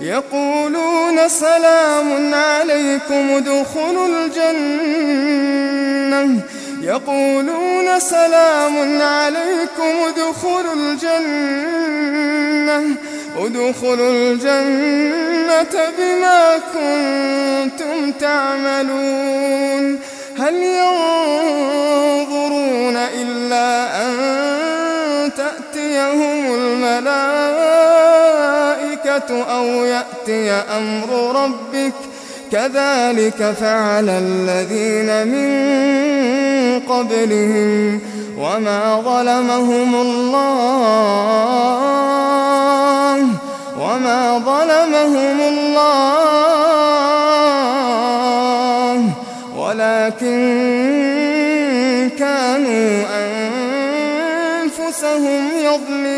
يقولون يقولون سلام عليكم ادخلوا الجنة. يقولون سلام عليكم ادخلوا الجنة. ادخلوا الجنة بما كنتم تعملون. هل ينظرون إلا أن تأتيهم الملائكة؟ الساعة أو يأتي أمر ربك كذلك فعل الذين من قبلهم وما ظلمهم الله وما ظلمهم الله ولكن كانوا أنفسهم يظلمون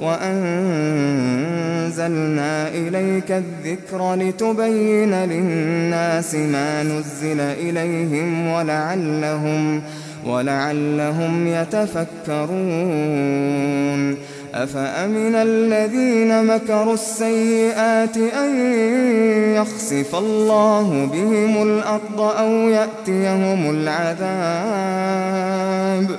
وأنزلنا إليك الذكر لتبين للناس ما نزل إليهم ولعلهم, ولعلهم يتفكرون أفأمن الذين مكروا السيئات أن يخسف الله بهم الأرض أو يأتيهم العذاب ؟